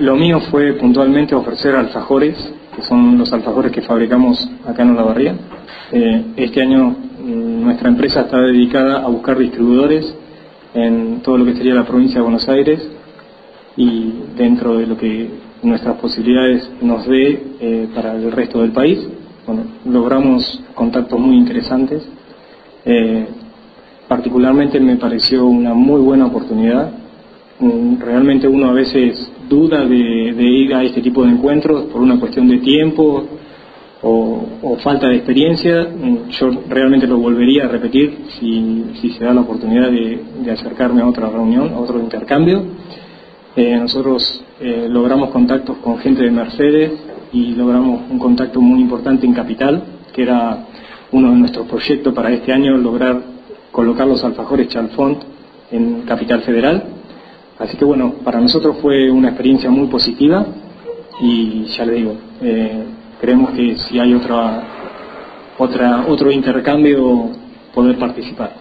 Lo mío fue puntualmente ofrecer alfajores, que son los alfajores que fabricamos acá en Olavarría. Eh, este año mm, nuestra empresa está dedicada a buscar distribuidores en todo lo que sería la provincia de Buenos Aires y dentro de lo que nuestras posibilidades nos dé eh, para el resto del país. Bueno, logramos contactos muy interesantes. Eh, particularmente me pareció una muy buena oportunidad. Mm, realmente uno a veces duda de, ir a este tipo de encuentros por una cuestión de tiempo o, falta de experiencia. Mm, yo realmente lo volvería a repetir si, se da la oportunidad de, acercarme a otra reunión, a otro intercambio. Eh, nosotros eh, logramos contactos con gente de Mercedes y logramos un contacto muy importante en Capital, que era uno de nuestros proyectos para este año, lograr colocar los alfajores Chalfont en Capital Federal Así que bueno, para nosotros fue una experiencia muy positiva y ya le digo, eh, creemos que si hay otra, otra, otro intercambio, poder participar.